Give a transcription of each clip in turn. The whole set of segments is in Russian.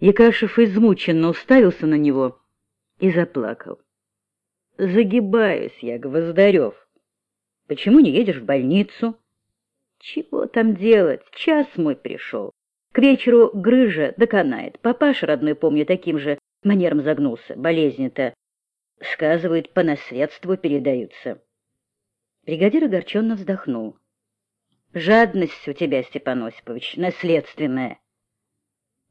Якашев измученно уставился на него и заплакал. «Загибаюсь я, Гвоздарев. Почему не едешь в больницу?» «Чего там делать? Час мой пришел. К вечеру грыжа доконает. Папаша родной, помню, таким же манером загнулся. Болезни-то, сказывают, по наследству передаются». Бригадир огорченно вздохнул. «Жадность у тебя, Степан Осипович, наследственная».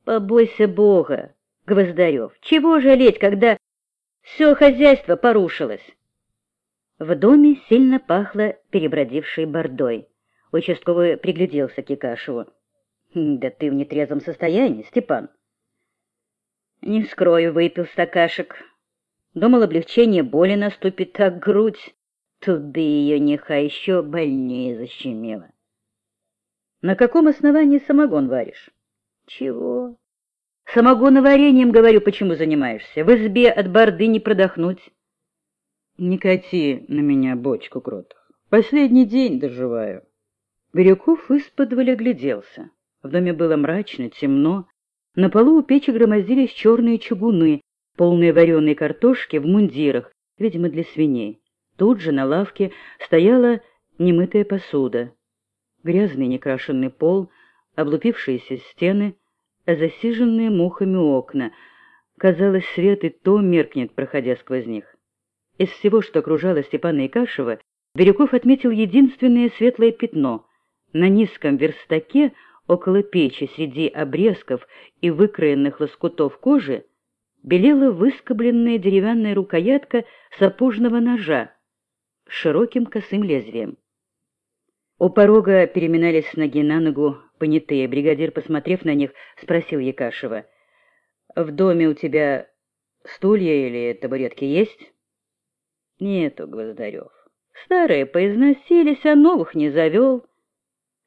Побойся Бога, Гвоздарев, чего жалеть, когда все хозяйство порушилось? В доме сильно пахло перебродившей бордой. Участковый пригляделся к Якашеву. «Да ты в нетрезвом состоянии, Степан». «Не скрою, выпил стакашек. Думал, облегчение боли наступит, так грудь. Туды ее нехай еще больнее защемила». «На каком основании самогон варишь?» Чего? Самогоноварением, говорю, почему занимаешься? В избе от борды не продохнуть. Не кати на меня бочку, Кротов. Последний день доживаю. Бирюков из-под огляделся. В доме было мрачно, темно. На полу у печи громоздились черные чугуны, полные вареной картошки в мундирах, видимо, для свиней. Тут же на лавке стояла немытая посуда. Грязный некрашенный пол, облупившиеся стены, засиженные мухами окна. Казалось, свет и то меркнет, проходя сквозь них. Из всего, что окружало Степана Икашева, Бирюков отметил единственное светлое пятно. На низком верстаке около печи среди обрезков и выкроенных лоскутов кожи белела выскобленная деревянная рукоятка сапожного ножа с широким косым лезвием. У порога переминались с ноги на ногу понятые. Бригадир, посмотрев на них, спросил Якашева. «В доме у тебя стулья или табуретки есть?» «Нету, Гвоздарев. Старые поизносились, а новых не завел.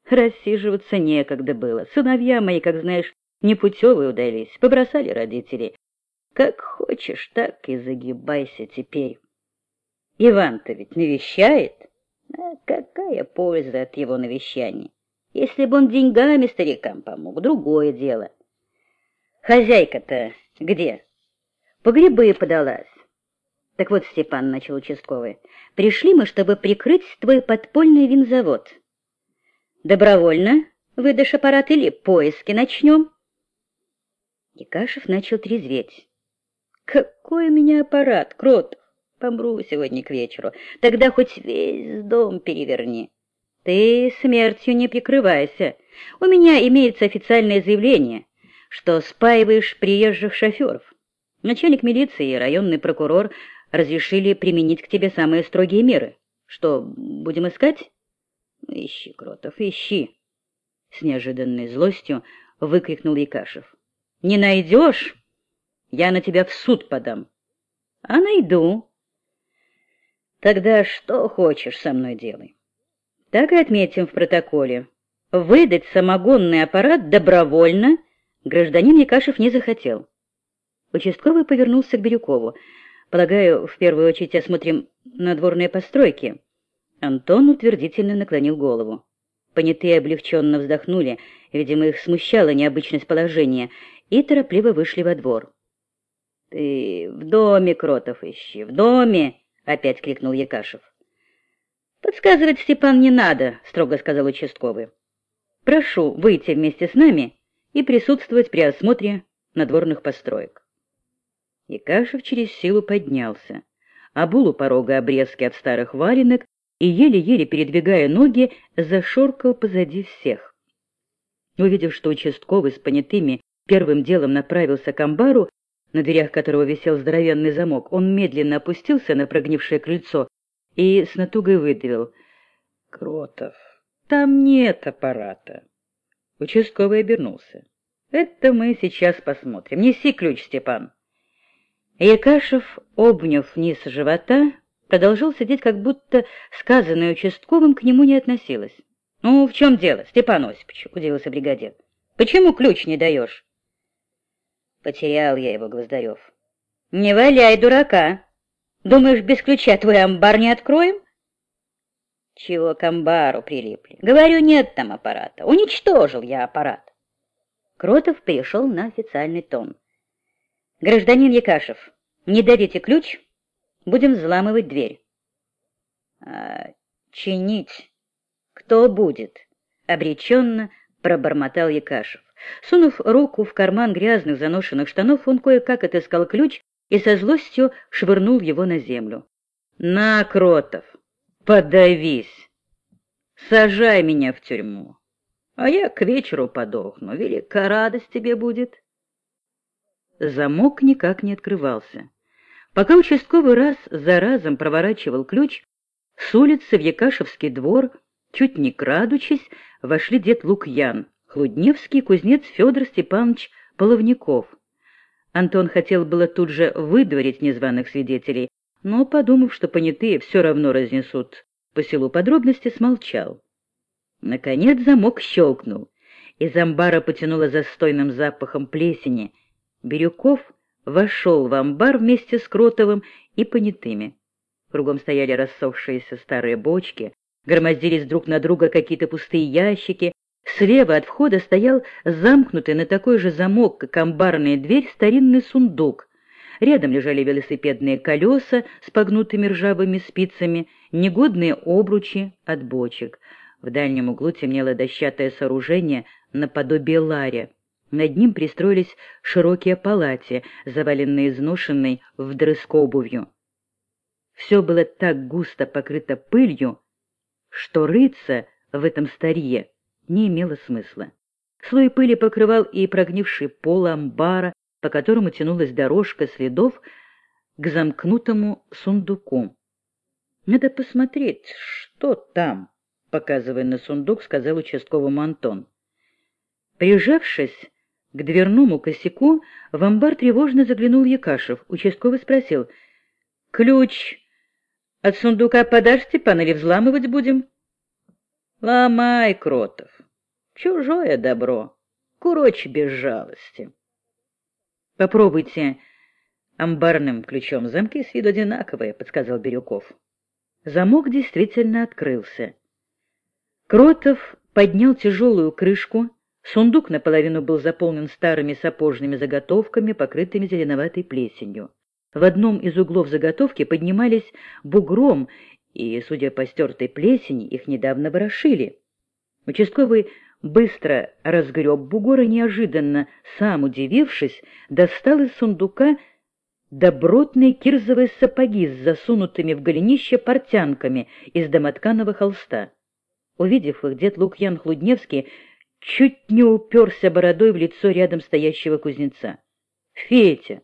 Рассиживаться некогда было. Сыновья мои, как знаешь, непутевые удались, побросали родители. Как хочешь, так и загибайся теперь. Иван-то ведь навещает. А какая польза от его навещаний? Если бы он деньгами старикам помог, другое дело. Хозяйка-то где? По грибы подалась. Так вот, Степан, начал участковый, пришли мы, чтобы прикрыть твой подпольный винзавод. Добровольно выдашь аппарат или поиски начнем? Якашев начал трезветь. Какой у меня аппарат, Кротов? Помру сегодня к вечеру. Тогда хоть весь дом переверни. Ты смертью не прикрывайся. У меня имеется официальное заявление, что спаиваешь приезжих шоферов. Начальник милиции и районный прокурор разрешили применить к тебе самые строгие меры. Что, будем искать? Ищи, Кротов, ищи. С неожиданной злостью выкрикнул Якашев. Не найдешь, я на тебя в суд подам. А найду. Тогда что хочешь со мной делай. Так и отметим в протоколе. Выдать самогонный аппарат добровольно гражданин Якашев не захотел. Участковый повернулся к Бирюкову. Полагаю, в первую очередь осмотрим надворные постройки. Антон утвердительно наклонил голову. Понятые облегченно вздохнули, видимо, их смущала необычность положения, и торопливо вышли во двор. — Ты в доме, Кротов, ищи, в доме! — опять крикнул Якашев. «Подсказывать, Степан, не надо», — строго сказал участковый. «Прошу выйти вместе с нами и присутствовать при осмотре надворных построек». Якашев через силу поднялся, обул у порога обрезки от старых валенок и, еле-еле передвигая ноги, зашоркал позади всех. Увидев, что участковый с понятыми первым делом направился к амбару, на дверях которого висел здоровенный замок, он медленно опустился на прогнившее крыльцо и с натугой выдавил. «Кротов, там нет аппарата». Участковый обернулся. «Это мы сейчас посмотрим. Неси ключ, Степан». Якашев, обняв низ живота, продолжал сидеть, как будто сказанное участковым к нему не относилось. «Ну, в чем дело, Степан Осипович?» — удивился бригадир. «Почему ключ не даешь?» «Потерял я его, Гвоздарев». «Не валяй, дурака!» Думаешь, без ключа твой амбар не откроем? Чего к амбару прилипли? Говорю, нет там аппарата. Уничтожил я аппарат. Кротов перешел на официальный тон. «Гражданин Якашев, не дадите ключ, будем взламывать дверь». «А чинить кто будет?» — обреченно пробормотал Якашев. Сунув руку в карман грязных заношенных штанов, он кое-как отыскал ключ и со злостью швырнул его на землю. «На, Кротов, подавись! Сажай меня в тюрьму, а я к вечеру подохну. Велика радость тебе будет!» Замок никак не открывался. Пока участковый раз за разом проворачивал ключ, с улицы в Якашевский двор, чуть не крадучись, вошли дед Лукьян, Хлудневский кузнец Федор Степанович Половников. Антон хотел было тут же выдворить незваных свидетелей, но, подумав, что понятые все равно разнесут по селу подробности, смолчал. Наконец замок щелкнул. Из амбара потянуло застойным запахом плесени. Бирюков вошел в амбар вместе с Кротовым и понятыми. Кругом стояли рассохшиеся старые бочки, громоздились друг на друга какие-то пустые ящики. Слева от входа стоял замкнутый на такой же замок, как амбарная дверь, старинный сундук. Рядом лежали велосипедные колеса с погнутыми ржавыми спицами, негодные обручи от бочек. В дальнем углу темнело дощатое сооружение наподобие ларя. Над ним пристроились широкие палати, заваленные изношенной вдрызг. Все было так густо покрыто пылью, что рыться в этом старье не имело смысла. Слой пыли покрывал и прогнивший пол амбара, по которому тянулась дорожка следов к замкнутому сундуку. «Надо посмотреть, что там», — показывая на сундук, сказал участковому Антон. Прижавшись к дверному косяку, в амбар тревожно заглянул Якашев. Участковый спросил, «Ключ от сундука подашь, Степан, или взламывать будем? Ломай, Кротов. Чужое добро. Курочь без жалости. Попробуйте амбарным ключом. Замки с виду одинаковые, подсказал Бирюков. Замок действительно открылся. Кротов поднял тяжелую крышку. Сундук наполовину был заполнен старыми сапожными заготовками, покрытыми зеленоватой плесенью. В одном из углов заготовки поднимались бугром, и, судя по стертой плесени, их недавно ворошили. Участковый быстро разгреб бугор и неожиданно, сам удивившись, достал из сундука добротные кирзовые сапоги с засунутыми в голенище портянками из домотканого холста. Увидев их, дед Лукьян Хлудневский чуть не уперся бородой в лицо рядом стоящего кузнеца. — Фетя!